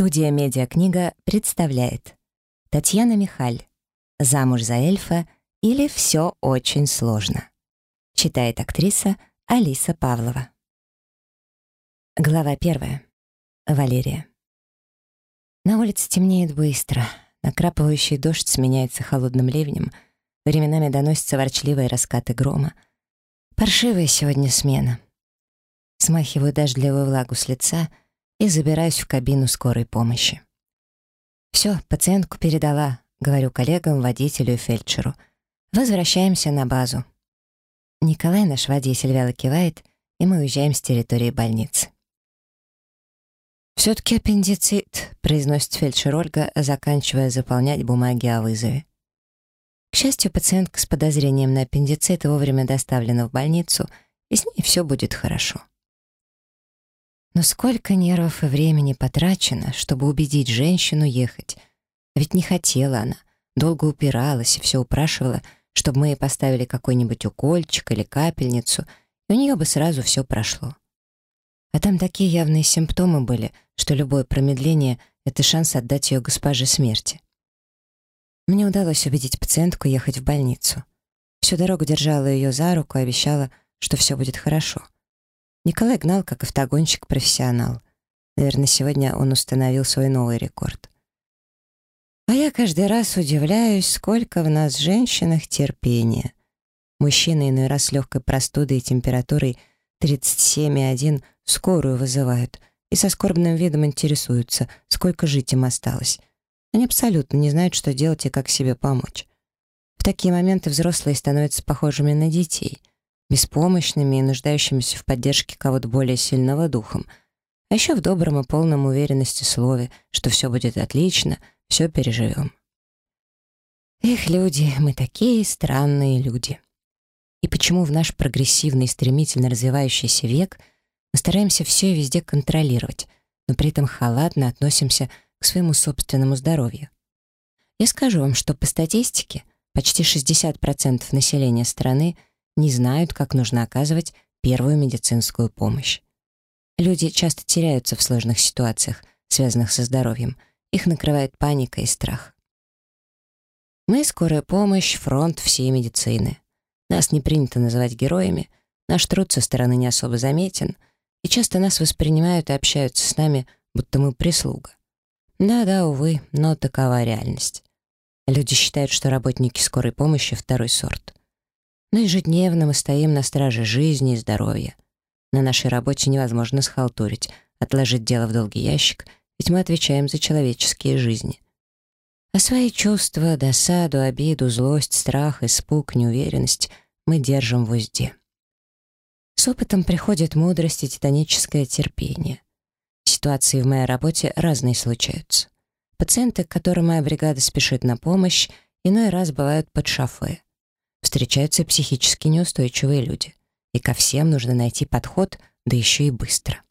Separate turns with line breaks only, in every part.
Студия «Медиакнига» представляет Татьяна Михаль «Замуж за эльфа» или «Все очень сложно». Читает актриса Алиса Павлова. Глава первая. Валерия. На улице темнеет быстро. Накрапывающий дождь сменяется холодным ливнем. Временами доносятся ворчливые раскаты грома. Паршивая сегодня смена. Смахиваю дождливую влагу с лица — и забираюсь в кабину скорой помощи. «Все, пациентку передала», — говорю коллегам, водителю и фельдшеру. «Возвращаемся на базу». Николай, наш водитель, вяло кивает, и мы уезжаем с территории больницы. «Все-таки аппендицит», — произносит фельдшер Ольга, заканчивая заполнять бумаги о вызове. К счастью, пациентка с подозрением на аппендицит вовремя доставлена в больницу, и с ней все будет хорошо. Но сколько нервов и времени потрачено, чтобы убедить женщину ехать. ведь не хотела она, долго упиралась и все упрашивала, чтобы мы ей поставили какой-нибудь укольчик или капельницу, и у нее бы сразу все прошло. А там такие явные симптомы были, что любое промедление — это шанс отдать ее госпоже смерти. Мне удалось убедить пациентку ехать в больницу. Всю дорогу держала ее за руку и обещала, что все будет хорошо — Николай гнал, как автогонщик-профессионал. Наверное, сегодня он установил свой новый рекорд. А я каждый раз удивляюсь, сколько в нас, женщинах, терпения. Мужчины иной раз легкой простудой и температурой 37,1 скорую вызывают и со скорбным видом интересуются, сколько жить им осталось. Они абсолютно не знают, что делать и как себе помочь. В такие моменты взрослые становятся похожими на детей — беспомощными и нуждающимися в поддержке кого-то более сильного духом, а еще в добром и полном уверенности слове, что все будет отлично, все переживем. Эх, люди, мы такие странные люди. И почему в наш прогрессивный, стремительно развивающийся век мы стараемся все и везде контролировать, но при этом халатно относимся к своему собственному здоровью? Я скажу вам, что по статистике почти 60% населения страны — не знают, как нужно оказывать первую медицинскую помощь. Люди часто теряются в сложных ситуациях, связанных со здоровьем. Их накрывает паника и страх. Мы — скорая помощь, фронт всей медицины. Нас не принято называть героями, наш труд со стороны не особо заметен, и часто нас воспринимают и общаются с нами, будто мы прислуга. Да-да, увы, но такова реальность. Люди считают, что работники скорой помощи — второй сорт. Но ежедневно мы стоим на страже жизни и здоровья. На нашей работе невозможно схалтурить, отложить дело в долгий ящик, ведь мы отвечаем за человеческие жизни. А свои чувства, досаду, обиду, злость, страх, испуг, неуверенность мы держим в узде. С опытом приходит мудрость и титаническое терпение. Ситуации в моей работе разные случаются. Пациенты, к которым моя бригада спешит на помощь, иной раз бывают под шофе встречаются психически неустойчивые люди. И ко всем нужно найти подход, да еще и быстро.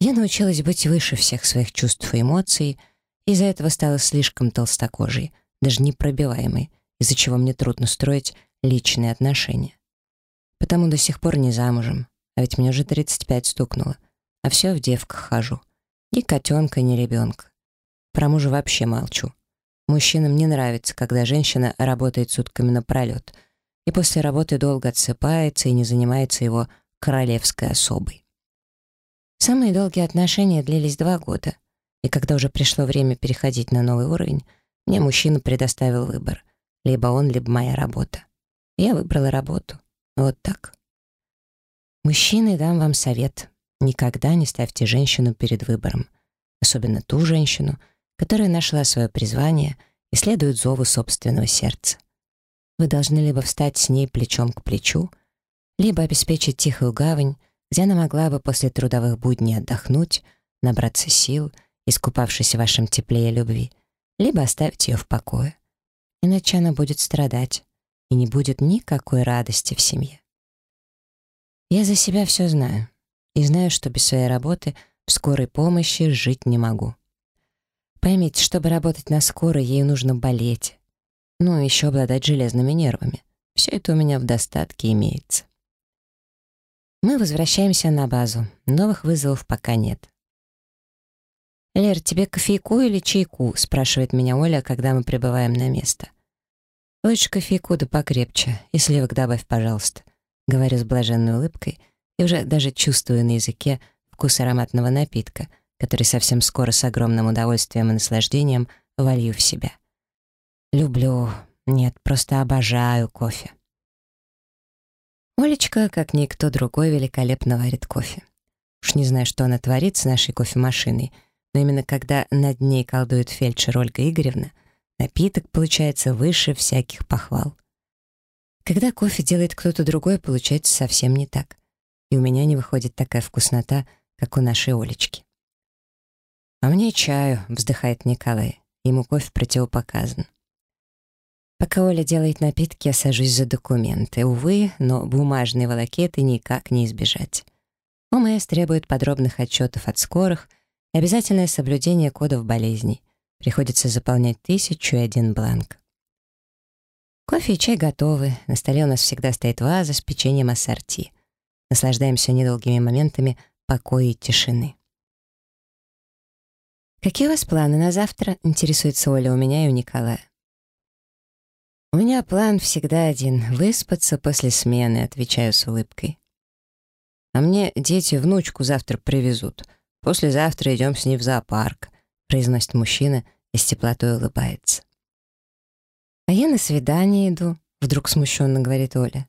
Я научилась быть выше всех своих чувств и эмоций, и из-за этого стала слишком толстокожей, даже непробиваемой, из-за чего мне трудно строить личные отношения. Потому до сих пор не замужем, а ведь мне уже 35 стукнуло, а все в девках хожу. Ни котенка, ни ребенка. Про мужа вообще молчу. Мужчинам не нравится, когда женщина работает сутками напролет и после работы долго отсыпается и не занимается его королевской особой. Самые долгие отношения длились два года, и когда уже пришло время переходить на новый уровень, мне мужчина предоставил выбор. Либо он, либо моя работа. Я выбрала работу. Вот так. Мужчины, дам вам совет. Никогда не ставьте женщину перед выбором. Особенно ту женщину, которая нашла свое призвание и следует зову собственного сердца. Вы должны либо встать с ней плечом к плечу, либо обеспечить тихую гавань, где она могла бы после трудовых будней отдохнуть, набраться сил, искупавшись в вашем тепле и любви, либо оставить ее в покое. Иначе она будет страдать, и не будет никакой радости в семье. Я за себя все знаю, и знаю, что без своей работы в скорой помощи жить не могу. Поймите, чтобы работать на скорой, ей нужно болеть. Ну, еще обладать железными нервами. Все это у меня в достатке имеется. Мы возвращаемся на базу. Новых вызовов пока нет. «Лер, тебе кофейку или чайку?» — спрашивает меня Оля, когда мы прибываем на место. «Лучше кофейку да покрепче, и сливок добавь, пожалуйста», — говорю с блаженной улыбкой и уже даже чувствую на языке вкус ароматного напитка, который совсем скоро с огромным удовольствием и наслаждением волью в себя. Люблю, нет, просто обожаю кофе. Олечка, как никто другой, великолепно варит кофе. Уж не знаю, что она творит с нашей кофемашиной — но именно когда над ней колдует фельдшер Ольга Игоревна, напиток получается выше всяких похвал. Когда кофе делает кто-то другой, получается совсем не так. И у меня не выходит такая вкуснота, как у нашей Олечки. «А мне чаю», — вздыхает Николай. Ему кофе противопоказан. Пока Оля делает напитки, я сажусь за документы. Увы, но бумажные волокеты никак не избежать. ОМС требует подробных отчетов от скорых — обязательное соблюдение кодов болезней. Приходится заполнять тысячу и один бланк. Кофе и чай готовы. На столе у нас всегда стоит ваза с печеньем ассорти. Наслаждаемся недолгими моментами покоя и тишины. «Какие у вас планы на завтра?» — интересуется Оля у меня и у Николая. «У меня план всегда один — выспаться после смены», — отвечаю с улыбкой. «А мне дети внучку завтра привезут», «Послезавтра идем с ней в зоопарк», — произносит мужчина и с теплотой улыбается. «А я на свидание иду», — вдруг смущенно говорит Оля.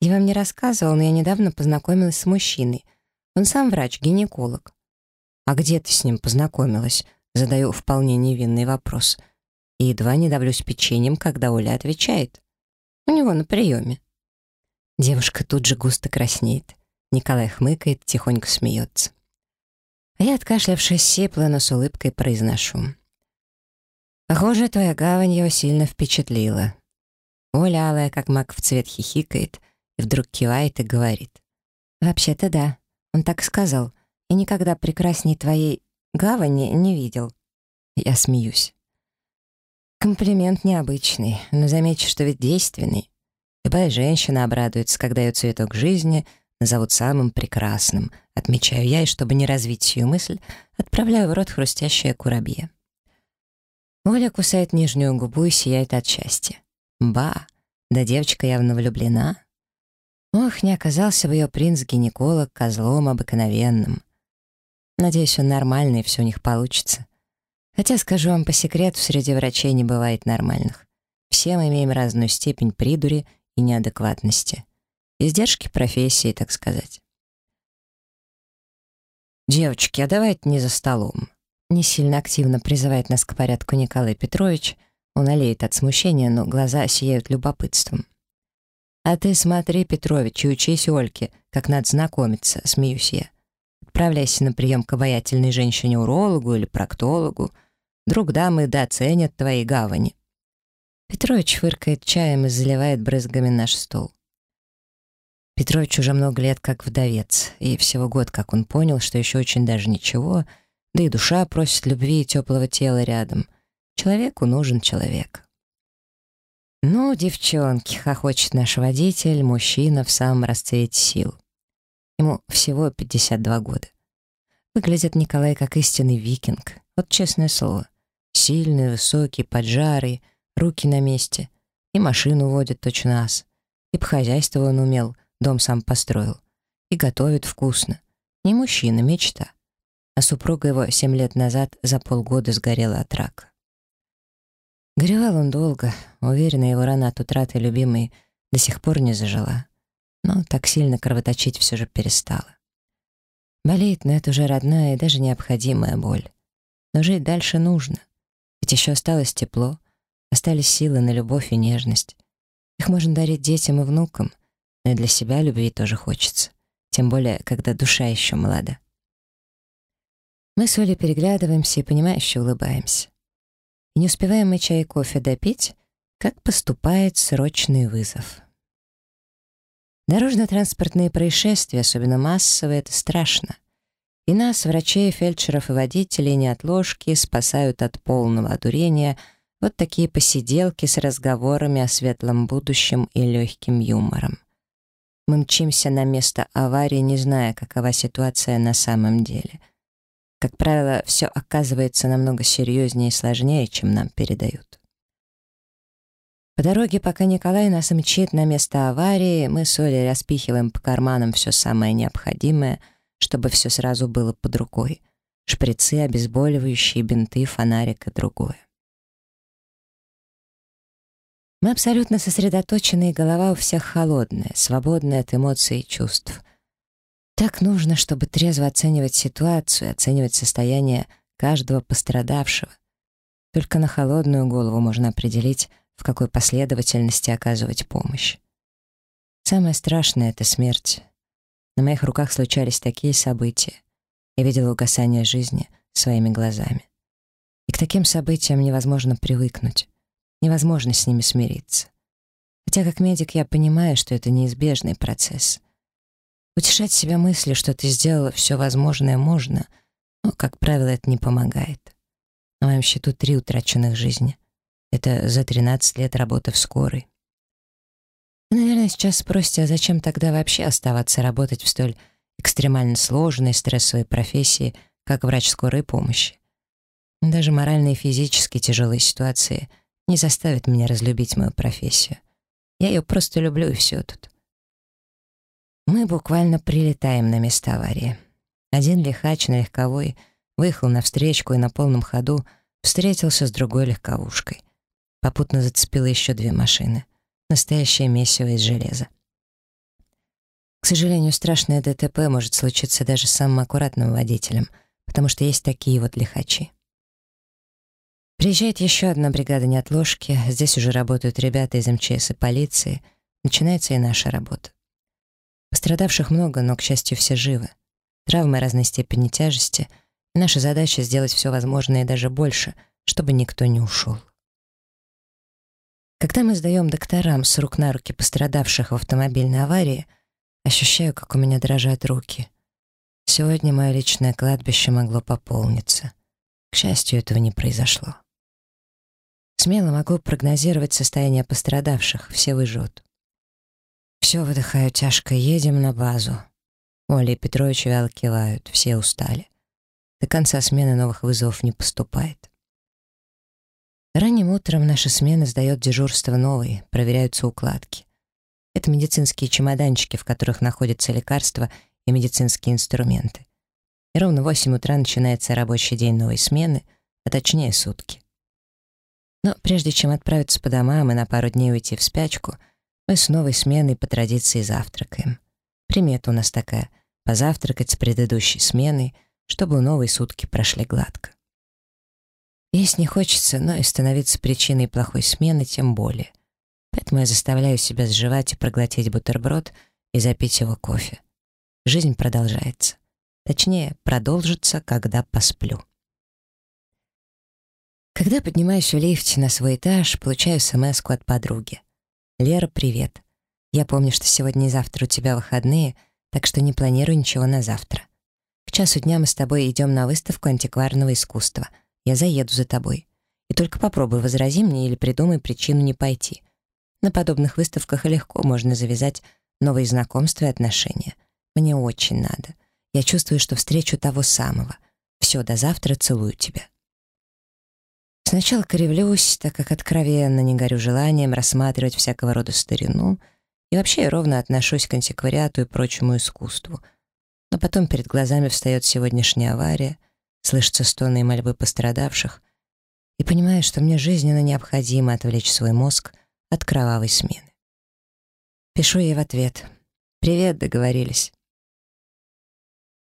«Я вам не рассказывала, но я недавно познакомилась с мужчиной. Он сам врач-гинеколог». «А где ты с ним познакомилась?» Задаю вполне невинный вопрос. И едва не давлюсь печеньем, когда Оля отвечает. «У него на приеме». Девушка тут же густо краснеет. Николай хмыкает, тихонько смеется. А я, откашлявшись сипло, но с улыбкой произношу. «Похоже, твоя гавань его сильно впечатлила». Оля, алая, как мак в цвет, хихикает и вдруг кивает и говорит. «Вообще-то да, он так сказал. Никогда прекрасней твоей гавани не видел». Я смеюсь. Комплимент необычный, но замечу, что ведь действенный. Любая женщина обрадуется, когда ее цветок жизни — назовут самым прекрасным, отмечаю я, и чтобы не развить сию мысль, отправляю в рот хрустящее курабье. Оля кусает нижнюю губу и сияет от счастья. Ба, да девочка явно влюблена. Ох, не оказался бы ее принц-гинеколог козлом обыкновенным. Надеюсь, он нормальный, и все у них получится. Хотя, скажу вам по секрету, среди врачей не бывает нормальных. Все мы имеем разную степень придури и неадекватности. Издержки профессии, так сказать. «Девочки, а давайте не за столом». Не сильно активно призывает нас к порядку Николай Петрович. Он олеет от смущения, но глаза сияют любопытством. «А ты смотри, Петрович, и учись Ольке, как надо знакомиться», — смеюсь я. «Отправляйся на прием к обаятельной женщине-урологу или проктологу. Друг дамы доценят твои гавани». Петрович фыркает чаем и заливает брызгами наш стол. Петрович уже много лет как вдовец, и всего год, как он понял, что еще очень даже ничего, да и душа просит любви и теплого тела рядом. Человеку нужен человек. «Ну, девчонки», — хохочет наш водитель, мужчина в самом расцвете сил. Ему всего 52 года. Выглядит Николай как истинный викинг, вот честное слово. Сильный, высокий, поджарый, руки на месте. И машину водит точно ас. И по хозяйству он умел — Дом сам построил. И готовит вкусно. Не мужчина, мечта. А супруга его семь лет назад за полгода сгорела от рака. Горевал он долго, уверена, его рана от утраты любимой до сих пор не зажила. Но так сильно кровоточить все же перестала. Болеет, но это уже родная и даже необходимая боль. Но жить дальше нужно. Ведь еще осталось тепло, остались силы на любовь и нежность. Их можно дарить детям и внукам — но и для себя любви тоже хочется. Тем более, когда душа еще молода. Мы с Олей переглядываемся и понимающе улыбаемся. И не успеваем мы чай и кофе допить, как поступает срочный вызов. Дорожно-транспортные происшествия, особенно массовые, это страшно. И нас, врачей, фельдшеров и водителей, неотложки спасают от полного одурения вот такие посиделки с разговорами о светлом будущем и легким юмором. Мы мчимся на место аварии, не зная, какова ситуация на самом деле. Как правило, все оказывается намного серьезнее и сложнее, чем нам передают. По дороге, пока Николай нас мчит на место аварии, мы с Олей распихиваем по карманам все самое необходимое, чтобы все сразу было под рукой. Шприцы, обезболивающие, бинты, фонарик и другое. Мы абсолютно сосредоточены, и голова у всех холодная, свободная от эмоций и чувств. Так нужно, чтобы трезво оценивать ситуацию, оценивать состояние каждого пострадавшего. Только на холодную голову можно определить, в какой последовательности оказывать помощь. Самое страшное — это смерть. На моих руках случались такие события. Я видела угасание жизни своими глазами. И к таким событиям невозможно привыкнуть. Невозможно с ними смириться. Хотя как медик я понимаю, что это неизбежный процесс. Утешать себя мыслью, что ты сделала все возможное, можно, но, как правило, это не помогает. На моем счету три утраченных жизни. Это за 13 лет работы в скорой. Вы, наверное, сейчас спросите, а зачем тогда вообще оставаться работать в столь экстремально сложной, стрессовой профессии, как врач скорой помощи? Даже морально и физически тяжелые ситуации — не заставит меня разлюбить мою профессию. Я ее просто люблю, и все тут. Мы буквально прилетаем на место аварии. Один лихач на легковой выехал на встречку и на полном ходу встретился с другой легковушкой. Попутно зацепило еще две машины. Настоящее месиво из железа. К сожалению, страшное ДТП может случиться даже с самым аккуратным водителем, потому что есть такие вот лихачи. Приезжает еще одна бригада неотложки, здесь уже работают ребята из МЧС и полиции. Начинается и наша работа. Пострадавших много, но, к счастью, все живы. Травмы разной степени тяжести, и наша задача сделать все возможное и даже больше, чтобы никто не ушел. Когда мы сдаем докторам с рук на руки пострадавших в автомобильной аварии, ощущаю, как у меня дрожат руки. Сегодня мое личное кладбище могло пополниться. К счастью, этого не произошло. Смело могу прогнозировать состояние пострадавших, все выживут. Все, выдыхаю тяжко, едем на базу. Оля и Петрович вяло кивают, все устали. До конца смены новых вызовов не поступает. Ранним утром наша смена сдает дежурство новый, проверяются укладки. Это медицинские чемоданчики, в которых находятся лекарства и медицинские инструменты. И ровно в 8 утра начинается рабочий день новой смены, а точнее сутки. Но прежде чем отправиться по домам и на пару дней уйти в спячку, мы с новой сменой по традиции завтракаем. Примета у нас такая — позавтракать с предыдущей сменой, чтобы у новой сутки прошли гладко. Есть не хочется, но и становиться причиной плохой смены тем более. Поэтому я заставляю себя сживать и проглотить бутерброд и запить его кофе. Жизнь продолжается. Точнее, продолжится, когда посплю. Когда поднимаюсь в лифте на свой этаж, получаю смс от подруги. «Лера, привет. Я помню, что сегодня и завтра у тебя выходные, так что не планирую ничего на завтра. К часу дня мы с тобой идем на выставку антикварного искусства. Я заеду за тобой. И только попробуй, возрази мне или придумай причину не пойти. На подобных выставках легко можно завязать новые знакомства и отношения. Мне очень надо. Я чувствую, что встречу того самого. Все, до завтра, целую тебя». Сначала кривлюсь, так как откровенно не горю желанием рассматривать всякого рода старину, и вообще ровно отношусь к антиквариату и прочему искусству. Но потом перед глазами встает сегодняшняя авария, слышатся стоны и мольбы пострадавших, и понимаю, что мне жизненно необходимо отвлечь свой мозг от кровавой смены. Пишу ей в ответ. «Привет, договорились».